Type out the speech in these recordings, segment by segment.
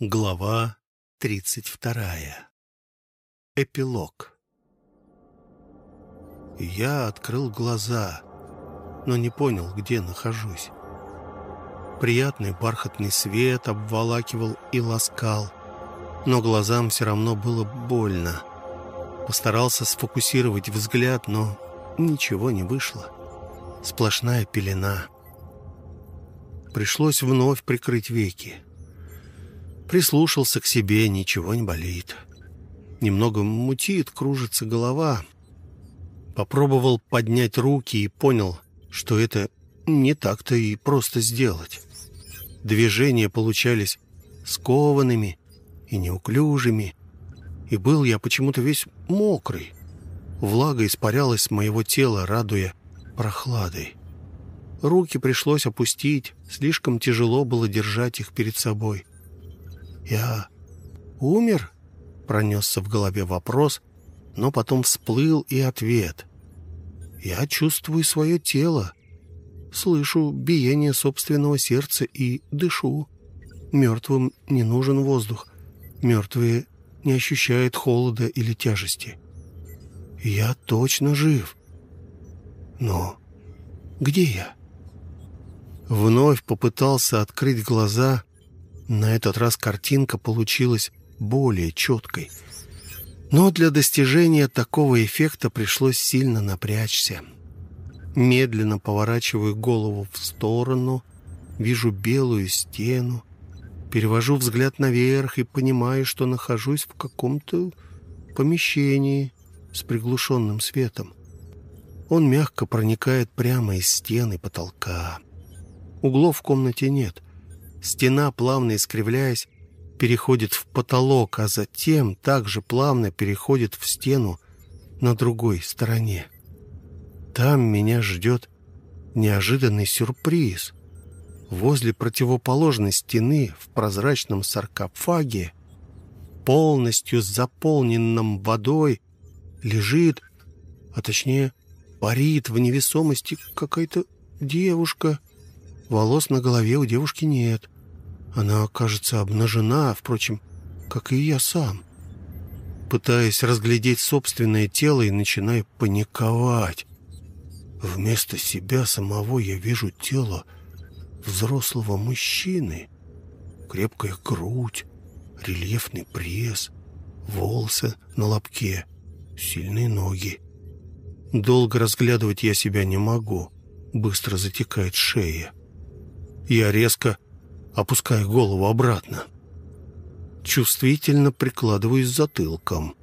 Глава тридцать вторая. Эпилог. Я открыл глаза, но не понял, где нахожусь. Приятный бархатный свет обволакивал и ласкал, но глазам все равно было больно. Постарался сфокусировать взгляд, но ничего не вышло. Сплошная пелена. Пришлось вновь прикрыть веки. Прислушался к себе, ничего не болит. Немного мутит, кружится голова. Попробовал поднять руки и понял, что это не так-то и просто сделать. Движения получались скованными и неуклюжими, и был я почему-то весь мокрый. Влага испарялась с моего тела, радуя прохладой. Руки пришлось опустить, слишком тяжело было держать их перед собой. «Я умер?» — пронесся в голове вопрос, но потом всплыл и ответ. «Я чувствую свое тело, слышу биение собственного сердца и дышу. Мертвым не нужен воздух, мертвые не ощущают холода или тяжести. Я точно жив. Но где я?» Вновь попытался открыть глаза на этот раз картинка получилась более четкой. Но для достижения такого эффекта пришлось сильно напрячься. Медленно поворачиваю голову в сторону, вижу белую стену, перевожу взгляд наверх и понимаю, что нахожусь в каком-то помещении с приглушенным светом. Он мягко проникает прямо из стены потолка. Углов в комнате нет — Стена, плавно искривляясь, переходит в потолок, а затем также плавно переходит в стену на другой стороне. Там меня ждет неожиданный сюрприз. Возле противоположной стены в прозрачном саркофаге, полностью заполненном водой, лежит, а точнее парит в невесомости какая-то девушка. Волос на голове у девушки нет. Она, кажется, обнажена, впрочем, как и я сам. Пытаясь разглядеть собственное тело и начинаю паниковать. Вместо себя самого я вижу тело взрослого мужчины. Крепкая грудь, рельефный пресс, волосы на лобке, сильные ноги. Долго разглядывать я себя не могу. Быстро затекает шея. Я резко опускаю голову обратно. Чувствительно прикладываюсь затылком.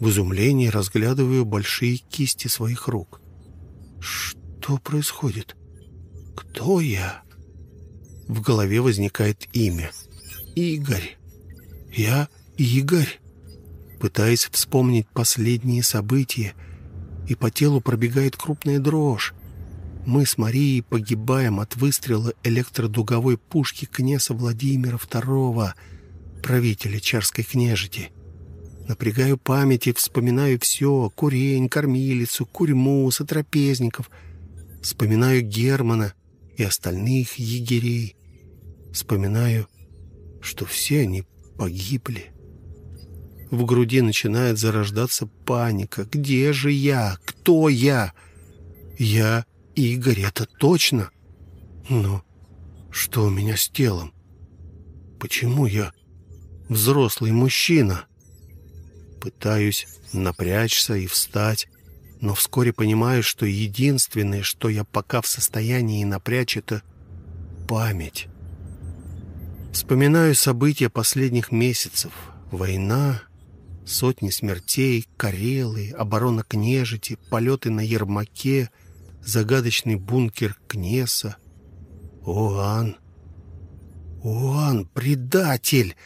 В изумлении разглядываю большие кисти своих рук. Что происходит? Кто я? В голове возникает имя. Игорь. Я Игорь. Пытаясь вспомнить последние события, и по телу пробегает крупная дрожь. Мы с Марией погибаем от выстрела электродуговой пушки князя Владимира II, правителя Чарской княжити. Напрягаю память и вспоминаю все — курень, кормилицу, курьму, сотрапезников. Вспоминаю Германа и остальных егерей. Вспоминаю, что все они погибли. В груди начинает зарождаться паника. «Где же я? Кто я?» «Я Игорь, это точно? Но что у меня с телом? Почему я взрослый мужчина? Пытаюсь напрячься и встать, но вскоре понимаю, что единственное, что я пока в состоянии напрячь, это память. Вспоминаю события последних месяцев. Война, сотни смертей, Карелы, оборона княжити, полеты на Ермаке — загадочный бункер Кнеса. Оан! Оан, предатель!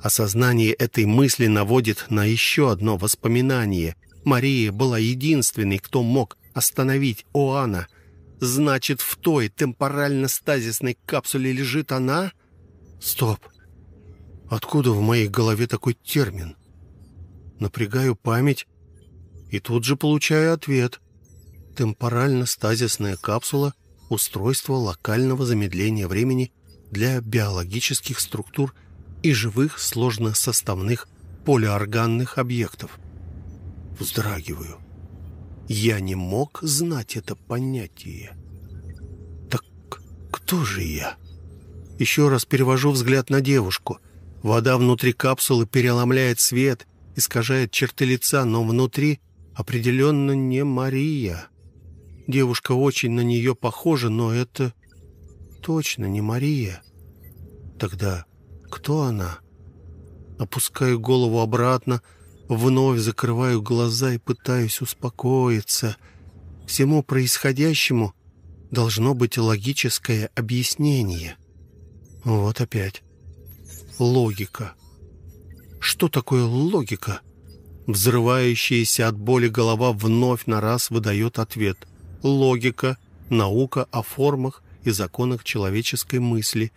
Осознание этой мысли наводит на еще одно воспоминание. Мария была единственной, кто мог остановить Оана. Значит, в той темпорально-стазисной капсуле лежит она? Стоп! Откуда в моей голове такой термин? Напрягаю память и тут же получаю ответ — темпорально-стазисная капсула – устройство локального замедления времени для биологических структур и живых сложносоставных полиорганных объектов. Вздрагиваю. Я не мог знать это понятие. Так кто же я? Еще раз перевожу взгляд на девушку. Вода внутри капсулы переломляет свет, искажает черты лица, но внутри определенно не Мария. Девушка очень на нее похожа, но это точно не Мария. Тогда кто она? Опускаю голову обратно, вновь закрываю глаза и пытаюсь успокоиться. Всему происходящему должно быть логическое объяснение. Вот опять. Логика. Что такое логика? Взрывающаяся от боли голова вновь на раз выдает ответ. Логика — наука о формах и законах человеческой мысли,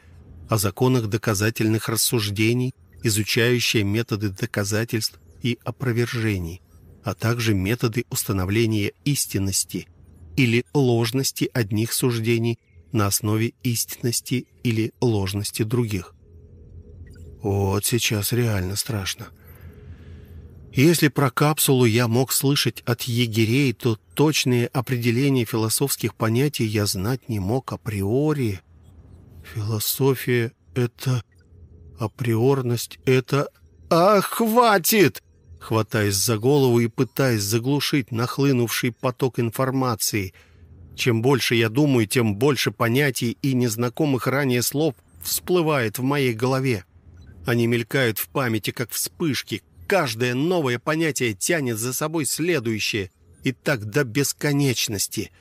о законах доказательных рассуждений, изучающая методы доказательств и опровержений, а также методы установления истинности или ложности одних суждений на основе истинности или ложности других. Вот сейчас реально страшно. Если про капсулу я мог слышать от егерей, то точные определения философских понятий я знать не мог априори. Философия — это... Априорность — это... «Ах, хватит!» Хватаясь за голову и пытаясь заглушить нахлынувший поток информации. Чем больше я думаю, тем больше понятий и незнакомых ранее слов всплывает в моей голове. Они мелькают в памяти, как вспышки, Каждое новое понятие тянет за собой следующее, и так до бесконечности.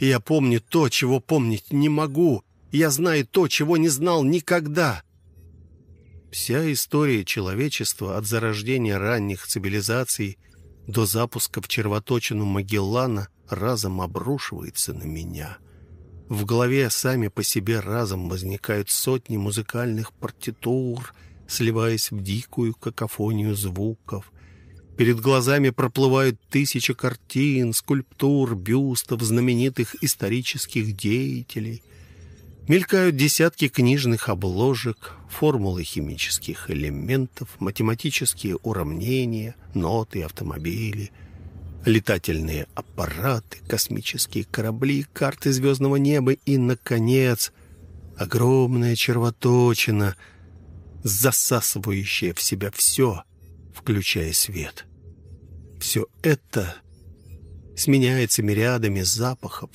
Я помню то, чего помнить не могу. Я знаю то, чего не знал никогда. Вся история человечества от зарождения ранних цивилизаций до запуска в червоточину Магеллана разом обрушивается на меня. В голове сами по себе разом возникают сотни музыкальных партитур — сливаясь в дикую какофонию звуков. Перед глазами проплывают тысячи картин, скульптур, бюстов знаменитых исторических деятелей. Мелькают десятки книжных обложек, формулы химических элементов, математические уравнения, ноты, автомобили, летательные аппараты, космические корабли, карты звездного неба и, наконец, огромная червоточина — засасывающее в себя все, включая свет. Все это сменяется мириадами запахов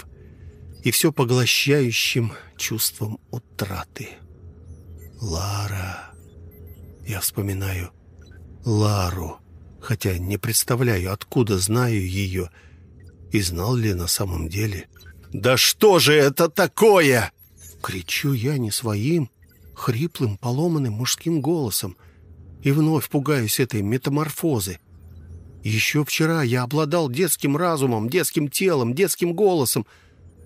и все поглощающим чувством утраты. Лара. Я вспоминаю Лару, хотя не представляю, откуда знаю ее и знал ли на самом деле. «Да что же это такое?» Кричу я не своим, хриплым, поломанным мужским голосом и вновь пугаюсь этой метаморфозы. Еще вчера я обладал детским разумом, детским телом, детским голосом,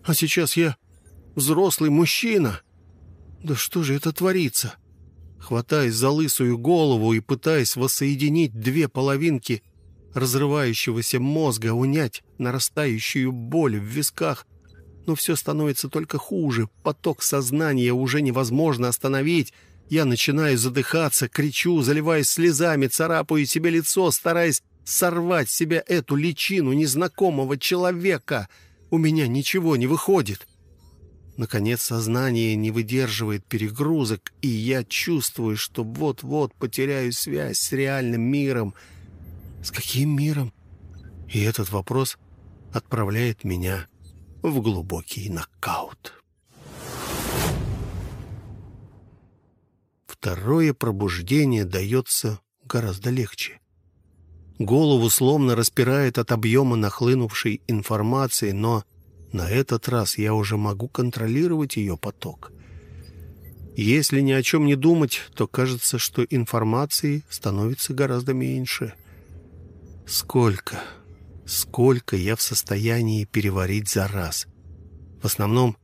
а сейчас я взрослый мужчина. Да что же это творится? Хватаясь за лысую голову и пытаясь воссоединить две половинки разрывающегося мозга, унять нарастающую боль в висках, но все становится только хуже. Поток сознания уже невозможно остановить. Я начинаю задыхаться, кричу, заливаясь слезами, царапаю себе лицо, стараясь сорвать себя эту личину незнакомого человека. У меня ничего не выходит. Наконец сознание не выдерживает перегрузок, и я чувствую, что вот-вот потеряю связь с реальным миром. С каким миром? И этот вопрос отправляет меня в глубокий нокаут. Второе пробуждение дается гораздо легче. Голову словно распирает от объема нахлынувшей информации, но на этот раз я уже могу контролировать ее поток. Если ни о чем не думать, то кажется, что информации становится гораздо меньше. Сколько? Сколько я в состоянии переварить за раз. В основном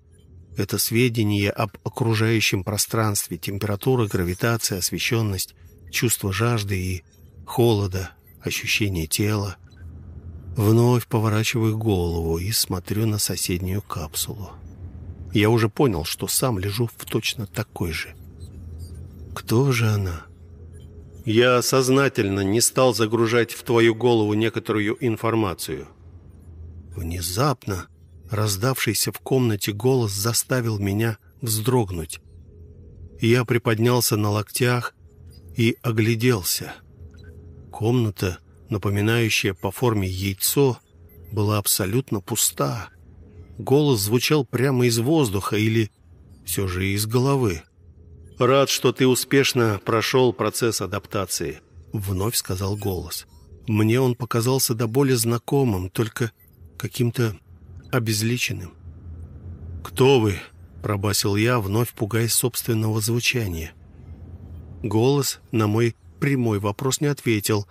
это сведения об окружающем пространстве, температура, гравитация, освещенность, чувство жажды и холода, ощущение тела. Вновь поворачиваю голову и смотрю на соседнюю капсулу. Я уже понял, что сам лежу в точно такой же. Кто же она? Я сознательно не стал загружать в твою голову некоторую информацию. Внезапно раздавшийся в комнате голос заставил меня вздрогнуть. Я приподнялся на локтях и огляделся. Комната, напоминающая по форме яйцо, была абсолютно пуста. Голос звучал прямо из воздуха или все же из головы. «Рад, что ты успешно прошел процесс адаптации», — вновь сказал голос. Мне он показался до боли знакомым, только каким-то обезличенным. «Кто вы?» — пробасил я, вновь пугаясь собственного звучания. Голос на мой прямой вопрос не ответил,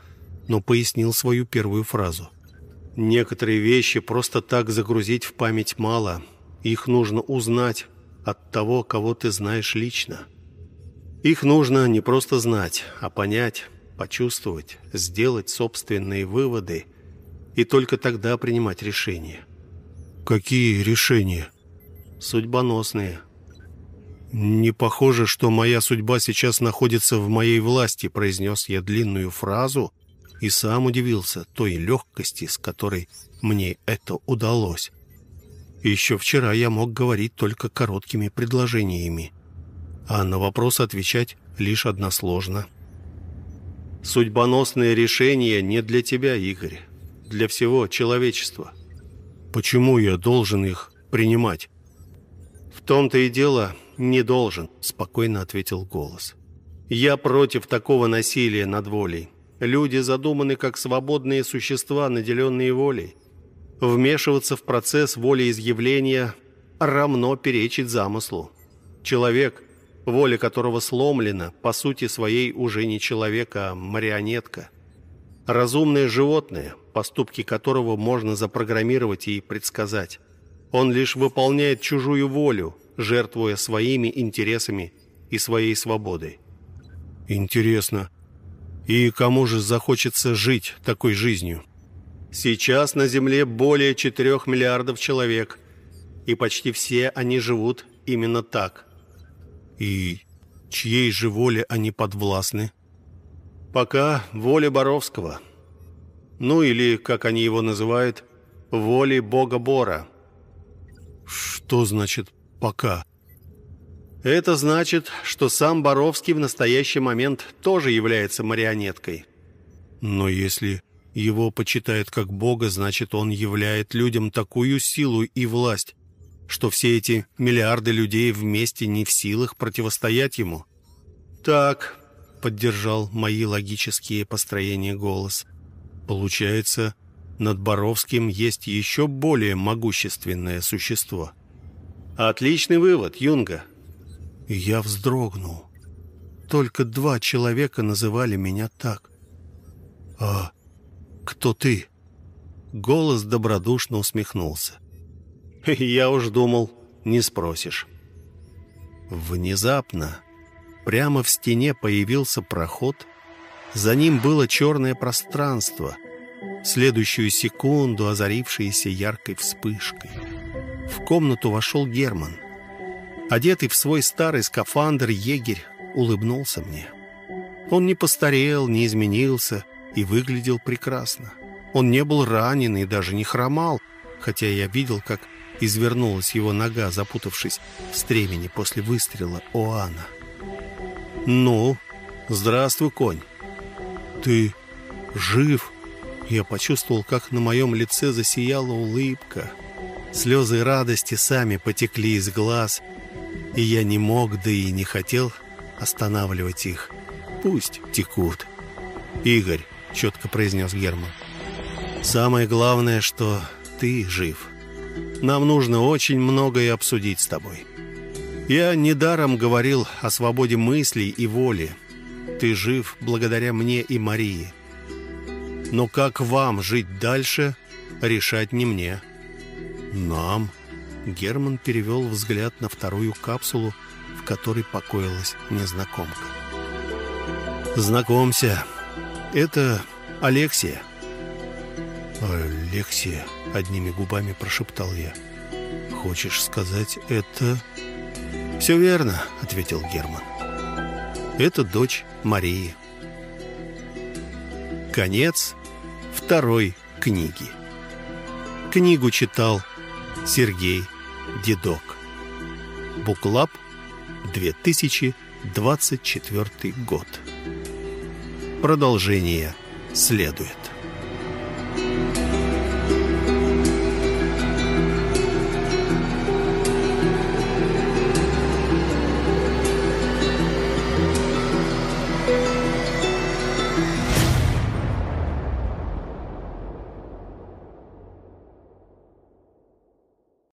но пояснил свою первую фразу. «Некоторые вещи просто так загрузить в память мало. Их нужно узнать от того, кого ты знаешь лично. Их нужно не просто знать, а понять, почувствовать, сделать собственные выводы и только тогда принимать решения». «Какие решения?» «Судьбоносные». «Не похоже, что моя судьба сейчас находится в моей власти», произнес я длинную фразу и сам удивился той легкости, с которой мне это удалось. Еще вчера я мог говорить только короткими предложениями, а на вопрос отвечать лишь односложно. «Судьбоносные решения не для тебя, Игорь, для всего человечества. Почему я должен их принимать?» «В том-то и дело, «Не должен», — спокойно ответил голос. «Я против такого насилия над волей. Люди задуманы как свободные существа, наделенные волей. Вмешиваться в процесс волеизъявления равно перечить замыслу. Человек, воля которого сломлена, по сути своей уже не человек, а марионетка. Разумное животное, поступки которого можно запрограммировать и предсказать. Он лишь выполняет чужую волю, жертвуя своими интересами и своей свободой. Интересно, и кому же захочется жить такой жизнью? Сейчас на Земле более 4 миллиардов человек, и почти все они живут именно так. И чьей же воле они подвластны? Пока воле Боровского. Ну или, как они его называют, воле Бога Бора. Что значит Пока. Это значит, что сам Боровский в настоящий момент тоже является марионеткой. Но если его почитают как бога, значит, он являет людям такую силу и власть, что все эти миллиарды людей вместе не в силах противостоять ему. «Так», — поддержал мои логические построения голос, «получается, над Боровским есть еще более могущественное существо». Отличный вывод, Юнга. Я вздрогнул. Только два человека называли меня так. А кто ты? Голос добродушно усмехнулся. Я уж думал, не спросишь. Внезапно прямо в стене появился проход. За ним было черное пространство, следующую секунду озарившееся яркой вспышкой. В комнату вошел Герман. Одетый в свой старый скафандр, егерь улыбнулся мне. Он не постарел, не изменился и выглядел прекрасно. Он не был ранен и даже не хромал, хотя я видел, как извернулась его нога, запутавшись в стремени после выстрела Оана. «Ну, здравствуй, конь. Ты жив?» Я почувствовал, как на моем лице засияла улыбка. Слезы радости сами потекли из глаз, и я не мог, да и не хотел останавливать их. Пусть текут. «Игорь», — четко произнес Герман, — «самое главное, что ты жив. Нам нужно очень многое обсудить с тобой. Я недаром говорил о свободе мыслей и воли. Ты жив благодаря мне и Марии. Но как вам жить дальше, решать не мне». «Нам?» Герман перевел взгляд на вторую капсулу, в которой покоилась незнакомка. «Знакомься, это Алексия». «Алексия», —— одними губами прошептал я. «Хочешь сказать, это...» «Все верно», — ответил Герман. «Это дочь Марии». Конец второй книги. Книгу читал Сергей Дедок. Буклаб 2024 год. Продолжение следует.